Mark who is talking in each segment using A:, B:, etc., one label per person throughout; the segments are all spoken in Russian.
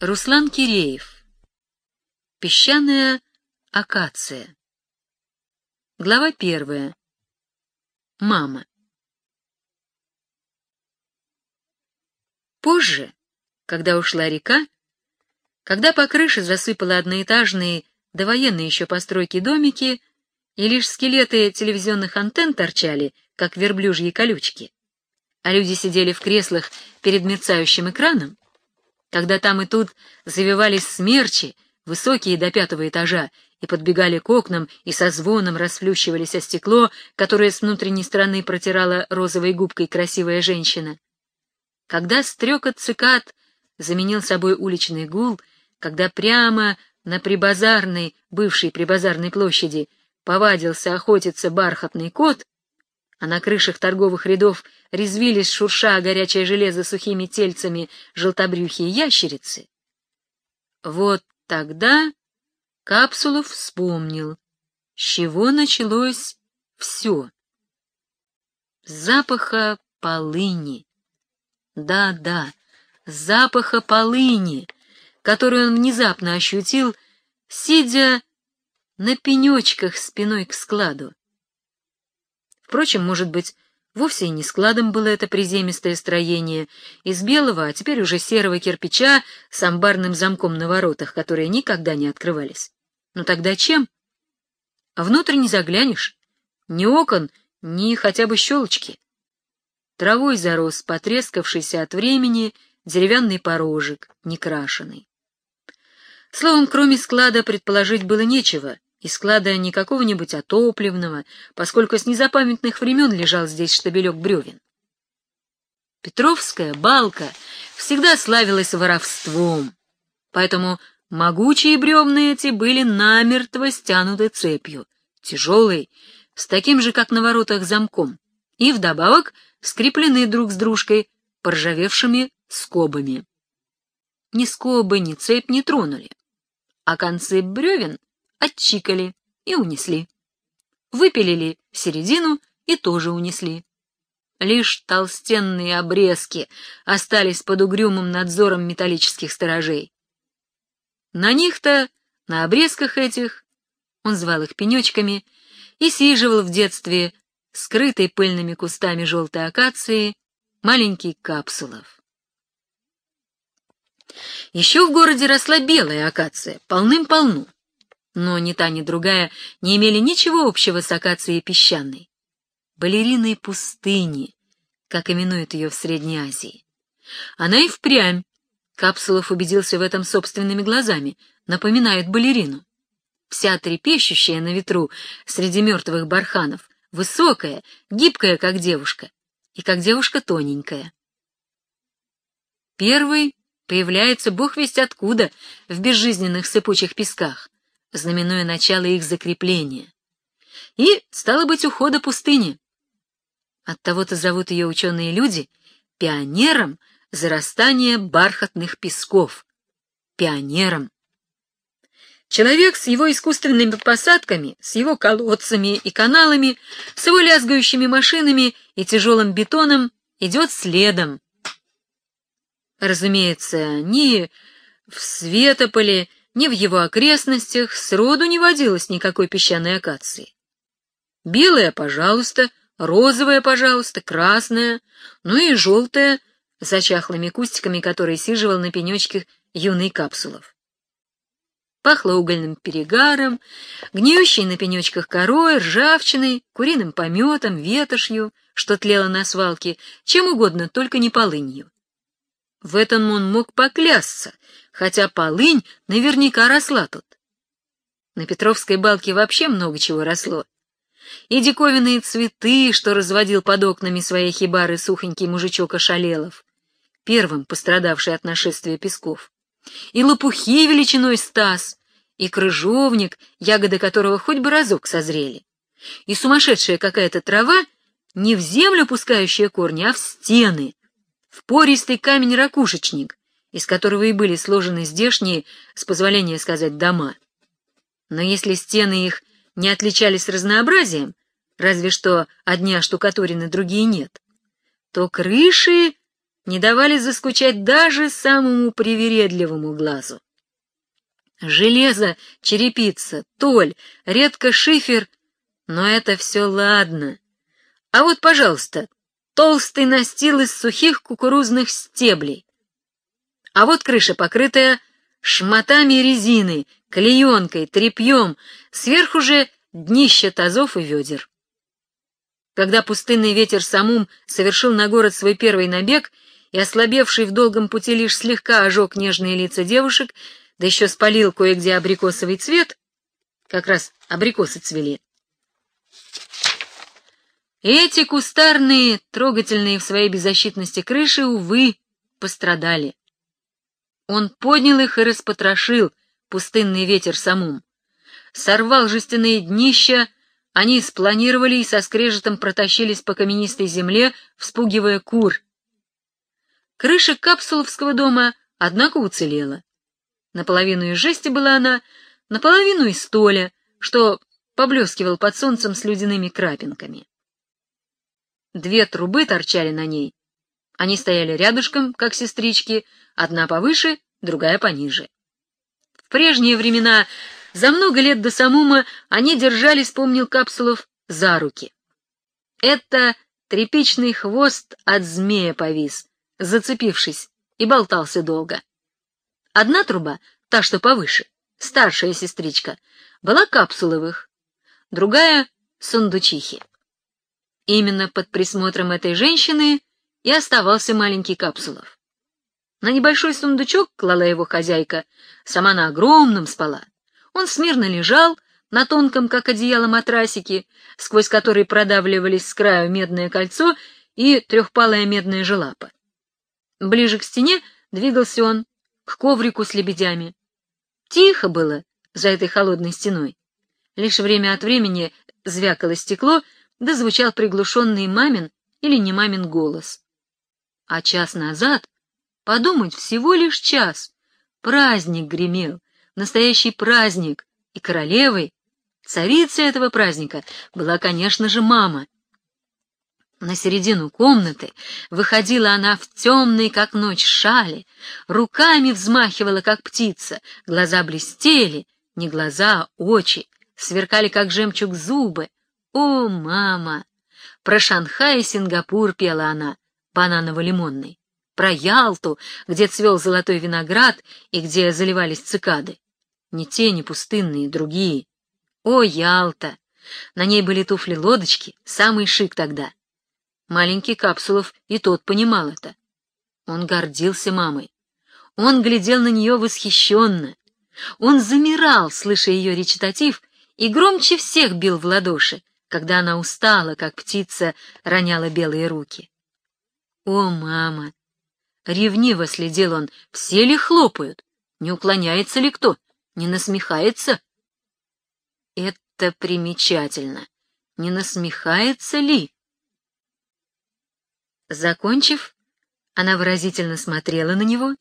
A: Руслан Киреев. Песчаная акация. Глава первая. Мама. Позже, когда ушла река, когда по крыше засыпала одноэтажные довоенные еще постройки домики, и лишь скелеты телевизионных антенн торчали, как верблюжьи колючки, а люди сидели в креслах перед мерцающим экраном, когда там и тут завивались смерчи, высокие до пятого этажа, и подбегали к окнам и со звоном расплющивались о стекло, которое с внутренней стороны протирала розовой губкой красивая женщина. Когда стрекот цикад заменил собой уличный гул, когда прямо на прибазарной, бывшей прибазарной площади, повадился охотиться бархатный кот, а на крышах торговых рядов резвились, шурша горячее железо сухими тельцами желтобрюхие ящерицы, вот тогда Капсулов вспомнил, с чего началось все. Запаха полыни. Да-да, запаха полыни, который он внезапно ощутил, сидя на пенечках спиной к складу. Впрочем, может быть, вовсе и не складом было это приземистое строение из белого, а теперь уже серого кирпича с амбарным замком на воротах, которые никогда не открывались. Но тогда чем? А внутрь не заглянешь. Ни окон, ни хотя бы щелочки. Травой зарос потрескавшийся от времени деревянный порожек, некрашенный. Словом, кроме склада предположить было нечего, и склада не какого-нибудь отопливного, поскольку с незапамятных времен лежал здесь штабелек бревен. Петровская балка всегда славилась воровством, поэтому могучие бревна эти были намертво стянуты цепью, тяжелой, с таким же, как на воротах, замком, и вдобавок скреплены друг с дружкой поржавевшими скобами. Ни скобы, ни цепь не тронули а концы бревен отчикали и унесли. Выпилили середину и тоже унесли. Лишь толстенные обрезки остались под угрюмым надзором металлических сторожей. На них-то, на обрезках этих, он звал их пенечками, и сиживал в детстве, скрытый пыльными кустами желтой акации, маленький капсулов. Еще в городе росла белая акация, полным-полну. Но ни та, ни другая не имели ничего общего с акацией песчаной. Балериной пустыни, как именуют ее в Средней Азии. Она и впрямь, Капсулов убедился в этом собственными глазами, напоминает балерину. Вся трепещущая на ветру среди мертвых барханов, высокая, гибкая, как девушка, и как девушка тоненькая. Первый появляется бог весть откуда в безжизненных сыпучих песках, знаменуя начало их закрепления. И, стало быть, ухода пустыни. Оттого-то зовут ее ученые люди пионером зарастания бархатных песков. Пионером. Человек с его искусственными посадками, с его колодцами и каналами, с его лязгающими машинами и тяжелым бетоном идет следом, Разумеется, ни в Светополе, ни в его окрестностях сроду не водилось никакой песчаной акации. Белая, пожалуйста, розовая, пожалуйста, красная, ну и желтая, за чахлыми кустиками, которые сиживал на пенечке юный капсулов. Пахло угольным перегаром, гниющей на пенечках корой, ржавчиной, куриным пометом, ветошью, что тлело на свалке, чем угодно, только не полынью. В этом он мог поклясться, хотя полынь наверняка росла тут. На Петровской балке вообще много чего росло. И диковинные цветы, что разводил под окнами своей хибары сухонький мужичок Ошалелов, первым пострадавший от нашествия песков, и лопухи величиной стас, и крыжовник, ягоды которого хоть бы разок созрели, и сумасшедшая какая-то трава, не в землю пускающая корни, а в стены, в пористый камень-ракушечник, из которого и были сложены здешние, с позволения сказать, дома. Но если стены их не отличались разнообразием, разве что одни оштукатурены, другие нет, то крыши не давали заскучать даже самому привередливому глазу. Железо, черепица, толь, редко шифер, но это все ладно. А вот, пожалуйста, толстый настил из сухих кукурузных стеблей. А вот крыша, покрытая шматами резины, клеенкой, тряпьем, сверху же днище тазов и ведер. Когда пустынный ветер Самум совершил на город свой первый набег и, ослабевший в долгом пути, лишь слегка ожег нежные лица девушек, да еще спалил кое-где абрикосовый цвет, как раз абрикосы цвели. Эти кустарные, трогательные в своей беззащитности крыши, увы, пострадали. Он поднял их и распотрошил пустынный ветер самум. Сорвал жестяные днища, они спланировали и со скрежетом протащились по каменистой земле, вспугивая кур. Крыша капсуловского дома, однако, уцелела. Наполовину из жести была она, наполовину из толя, что поблескивал под солнцем с ледяными крапинками. Две трубы торчали на ней. Они стояли рядышком, как сестрички, одна повыше, другая пониже. В прежние времена, за много лет до Самума, они держались, помнил Капсулов, за руки. Это тряпичный хвост от змея повис, зацепившись, и болтался долго. Одна труба, та, что повыше, старшая сестричка, была капсуловых, другая — сундучихи. Именно под присмотром этой женщины и оставался маленький капсулов. На небольшой сундучок клала его хозяйка, сама на огромном спала. Он смирно лежал на тонком, как одеяло, матрасике, сквозь который продавливались с краю медное кольцо и трехпалая медная желапа. Ближе к стене двигался он, к коврику с лебедями. Тихо было за этой холодной стеной. Лишь время от времени звякало стекло, да звучал приглушенный мамин или не мамин голос. А час назад, подумать, всего лишь час, праздник гремел, настоящий праздник, и королевой, царицей этого праздника, была, конечно же, мама. На середину комнаты выходила она в темной, как ночь, шале, руками взмахивала, как птица, глаза блестели, не глаза, а очи, сверкали, как жемчуг, зубы. О, мама! Про Шанхай и Сингапур пела она, бананово-лимонный, про Ялту, где цвел золотой виноград и где заливались цикады. Не те, не пустынные, другие. О, Ялта! На ней были туфли-лодочки, самый шик тогда — Маленький Капсулов и тот понимал это. Он гордился мамой. Он глядел на нее восхищенно. Он замирал, слыша ее речитатив, и громче всех бил в ладоши, когда она устала, как птица роняла белые руки. «О, мама!» Ревниво следил он, все ли хлопают, не уклоняется ли кто, не насмехается. Это примечательно. Не насмехается ли? Закончив, она выразительно смотрела на него,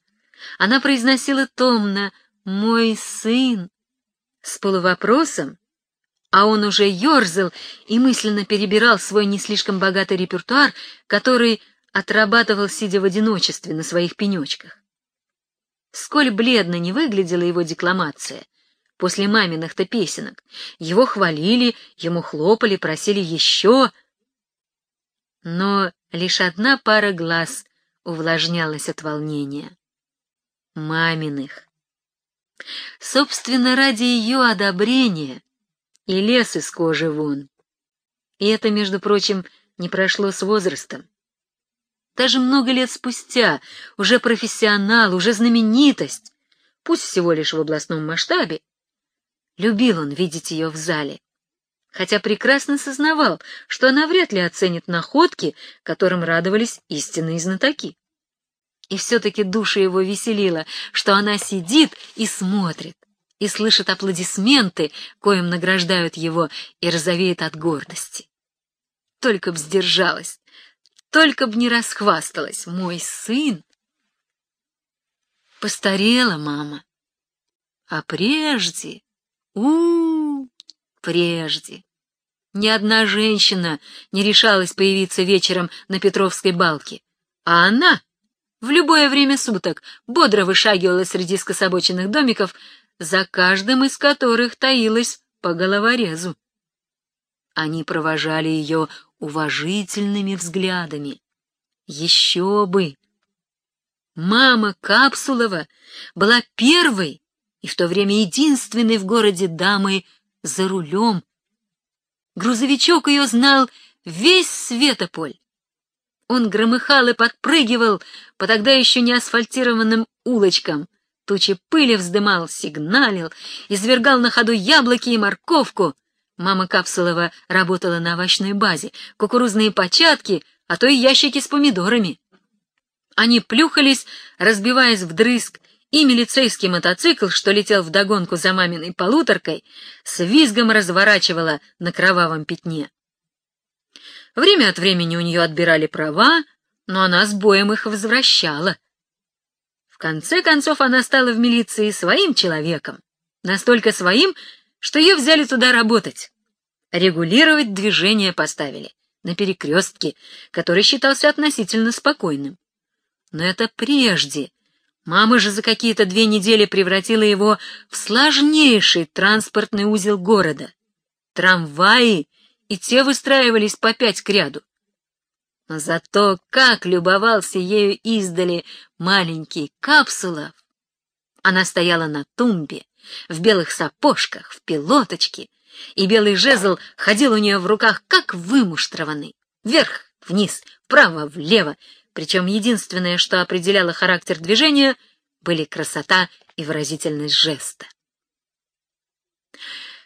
A: она произносила томно «Мой сын» с полувопросом, а он уже ерзал и мысленно перебирал свой не слишком богатый репертуар, который отрабатывал, сидя в одиночестве на своих пенечках. Сколь бледно не выглядела его декламация после маминых-то песенок. Его хвалили, ему хлопали, просили еще. Но Лишь одна пара глаз увлажнялась от волнения. Маминых. Собственно, ради ее одобрения и лес из кожи вон. И это, между прочим, не прошло с возрастом. Даже много лет спустя, уже профессионал, уже знаменитость, пусть всего лишь в областном масштабе, любил он видеть ее в зале хотя прекрасно сознавал, что она вряд ли оценит находки, которым радовались истинные знатоки. И все-таки душа его веселила, что она сидит и смотрит, и слышит аплодисменты, коим награждают его, и розовеет от гордости. Только б сдержалась, только б не расхвасталась, мой сын. Постарела мама. А прежде... у, -у, -у прежде. Ни одна женщина не решалась появиться вечером на Петровской балке, а она в любое время суток бодро вышагивала среди скособоченных домиков, за каждым из которых таилась по головорезу. Они провожали ее уважительными взглядами. Еще бы! Мама Капсулова была первой и в то время единственной в городе дамой за рулем. Грузовичок ее знал весь Светополь. Он громыхал и подпрыгивал по тогда еще не асфальтированным улочкам, тучи пыли вздымал, сигналил, извергал на ходу яблоки и морковку. Мама Капсулова работала на овощной базе, кукурузные початки, а то и ящики с помидорами. Они плюхались, разбиваясь вдрызг, и милицейский мотоцикл, что летел вдогонку за маминой полуторкой, с визгом разворачивала на кровавом пятне. Время от времени у нее отбирали права, но она с боем их возвращала. В конце концов она стала в милиции своим человеком, настолько своим, что ее взяли туда работать. Регулировать движение поставили на перекрестке, который считался относительно спокойным. Но это прежде. Мама же за какие-то две недели превратила его в сложнейший транспортный узел города. Трамваи и те выстраивались по пять к ряду. Но зато как любовался ею издали маленький Капсулов! Она стояла на тумбе, в белых сапожках, в пилоточке, и белый жезл ходил у нее в руках, как вымуштрованный. Вверх, вниз, вправо, влево, причем единственное, что определяло характер движения, были красота и выразительность жеста.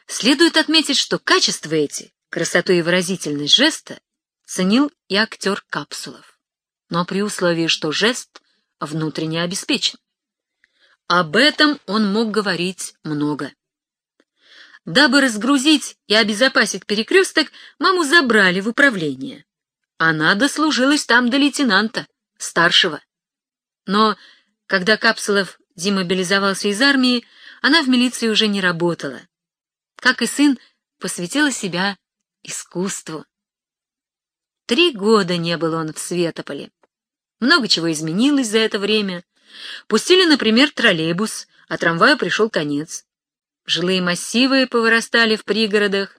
A: Следует отметить, что качества эти, красоту и выразительность жеста, ценил и актер Капсулов, но при условии, что жест внутренне обеспечен. Об этом он мог говорить много. Дабы разгрузить и обезопасить перекресток, маму забрали в управление. Она дослужилась там до лейтенанта, старшего. Но когда Капсулов демобилизовался из армии, она в милиции уже не работала. Как и сын, посвятила себя искусству. Три года не был он в Светополе. Много чего изменилось за это время. Пустили, например, троллейбус, а трамваю пришел конец. Жилые массивы повырастали в пригородах.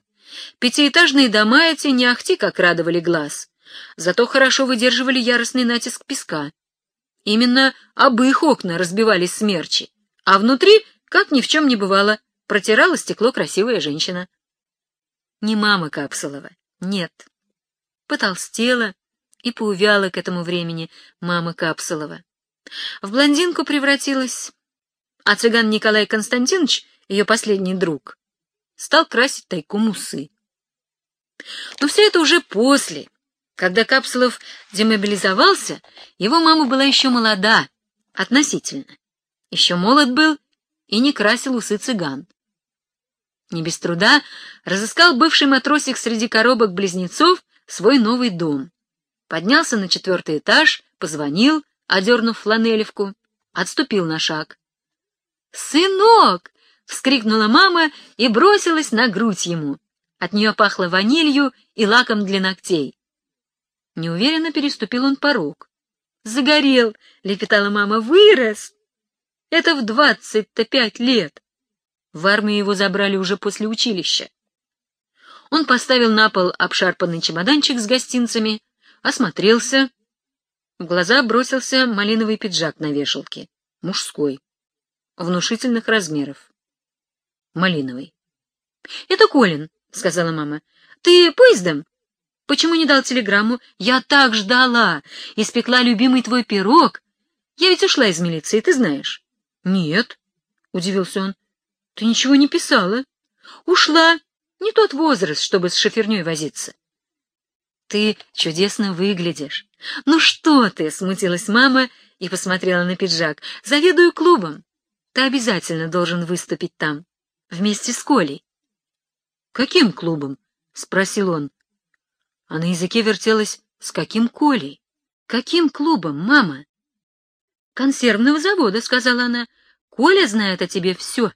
A: Пятиэтажные дома эти не ахти как радовали глаз зато хорошо выдерживали яростный натиск песка. Именно об их окна разбивались смерчи, а внутри, как ни в чем не бывало, протирала стекло красивая женщина. Не мама Капсулова, нет. Потолстела и поувяла к этому времени мама Капсулова. В блондинку превратилась, а цыган Николай Константинович, ее последний друг, стал красить тайком усы. Но все это уже после, когда Капсулов демобилизовался, его мама была еще молода, относительно. Еще молод был и не красил усы цыган. Не без труда разыскал бывший матросик среди коробок близнецов свой новый дом. Поднялся на четвертый этаж, позвонил, одернув фланелевку, отступил на шаг. «Сынок!» — вскрикнула мама и бросилась на грудь ему. От нее пахло ванилью и лаком для ногтей. Неуверенно переступил он порог. «Загорел!» — лепетала мама. «Вырос! Это в двадцать-то пять лет!» В армию его забрали уже после училища. Он поставил на пол обшарпанный чемоданчик с гостинцами, осмотрелся. В глаза бросился малиновый пиджак на вешалке, мужской, внушительных размеров. Малиновый. — Это Колин, — сказала мама. — Ты поездом? Почему не дал телеграмму? Я так ждала. Испекла любимый твой пирог. Я ведь ушла из милиции, ты знаешь. Нет, — удивился он. Ты ничего не писала. Ушла. Не тот возраст, чтобы с шоферней возиться. Ты чудесно выглядишь. Ну что ты, — смутилась мама и посмотрела на пиджак. Заведую клубом. Ты обязательно должен выступить там, вместе с Колей. Каким клубом? — спросил он а на языке вертелось «С каким Колей? Каким клубом, мама?» «Консервного завода», — сказала она. «Коля знает о тебе все».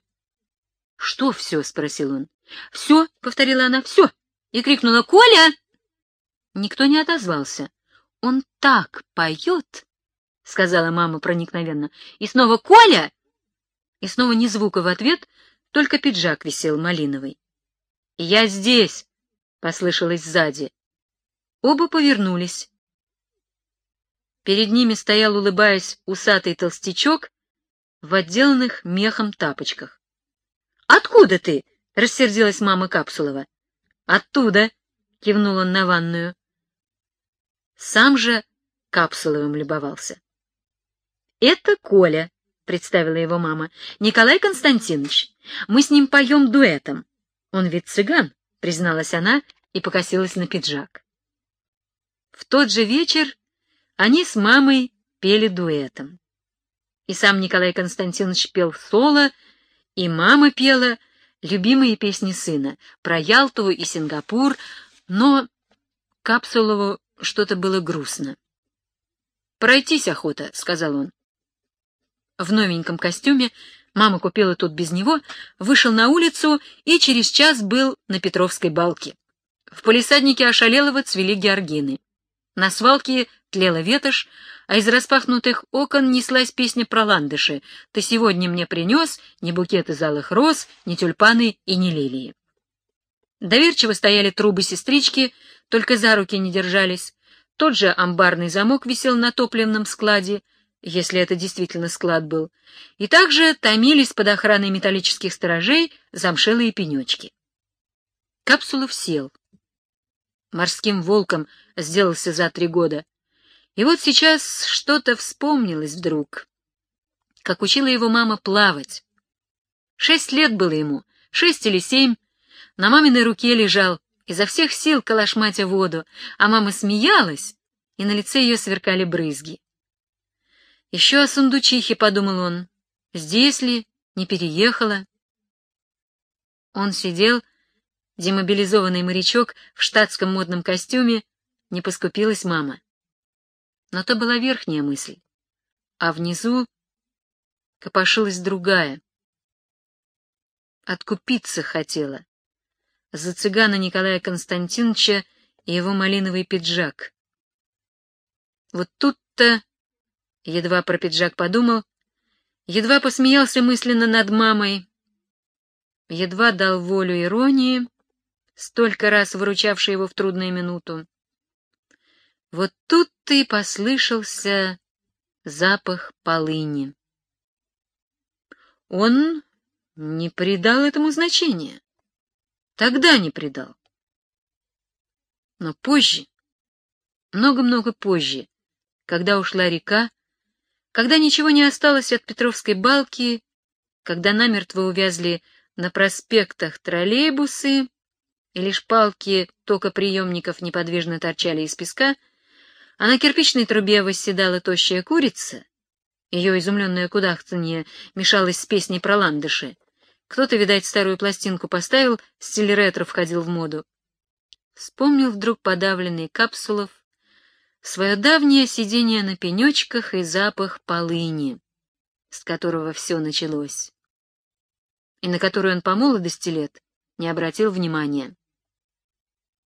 A: «Что все?» — спросил он. «Все», — повторила она, — «все». И крикнула «Коля!» Никто не отозвался. Он так поет. сказала мама проникновенно. И снова Коля? И снова ни звука в ответ, только пиджак висел малиновый. «Я здесь!» — послышалось сзади. Оба повернулись. Перед ними стоял, улыбаясь, усатый толстячок в отделанных мехом тапочках. «Откуда ты?» — рассердилась мама Капсулова. «Оттуда!» — кивнул он на ванную. Сам же Капсуловым любовался. «Это Коля», — представила его мама. «Николай Константинович. Мы с ним поем дуэтом. Он ведь цыган», — призналась она и покосилась на пиджак. В тот же вечер они с мамой пели дуэтом. И сам Николай Константинович пел соло, и мама пела любимые песни сына про Ялту и Сингапур, но Капсулову что-то было грустно. «Пройтись охота», — сказал он в новеньком костюме, мама купила тут без него, вышел на улицу и через час был на Петровской балке. В полисаднике Ошалелова цвели георгины. На свалке тлела ветошь, а из распахнутых окон неслась песня про ландыши. «Ты сегодня мне принес ни букет из алых роз, ни тюльпаны и ни лилии». Доверчиво стояли трубы-сестрички, только за руки не держались. Тот же амбарный замок висел на топливном складе, если это действительно склад был, и также томились под охраной металлических сторожей замшелые пенечки. Капсулов сел. Морским волком сделался за три года. И вот сейчас что-то вспомнилось вдруг. Как учила его мама плавать. Шесть лет было ему, шесть или семь. На маминой руке лежал, изо всех сил калашматя воду, а мама смеялась, и на лице ее сверкали брызги. Еще о сундучихе, — подумал он. Здесь ли? Не переехала? Он сидел, демобилизованный морячок в штатском модном костюме, не поскупилась мама. Но то была верхняя мысль, а внизу копошилась другая. Откупиться хотела. За цыгана Николая Константиновича и его малиновый пиджак. Вот тут-то Едва про пиджак подумал, едва посмеялся мысленно над мамой, едва дал волю иронии, столько раз выручавшей его в трудную минуту. Вот тут-то и послышался запах полыни. Он не придал этому значения. Тогда не придал. Но позже, много-много позже, когда ушла река, когда ничего не осталось от Петровской балки, когда намертво увязли на проспектах троллейбусы, и лишь палки токоприемников неподвижно торчали из песка, а на кирпичной трубе восседала тощая курица, ее изумленное кудахтанье мешалось с песней про ландыши. Кто-то, видать, старую пластинку поставил, стиль ретро входил в моду. Вспомнил вдруг подавленный капсулов, свое давнее сидение на пенечках и запах полыни, с которого все началось, и на который он по молодости лет не обратил внимания.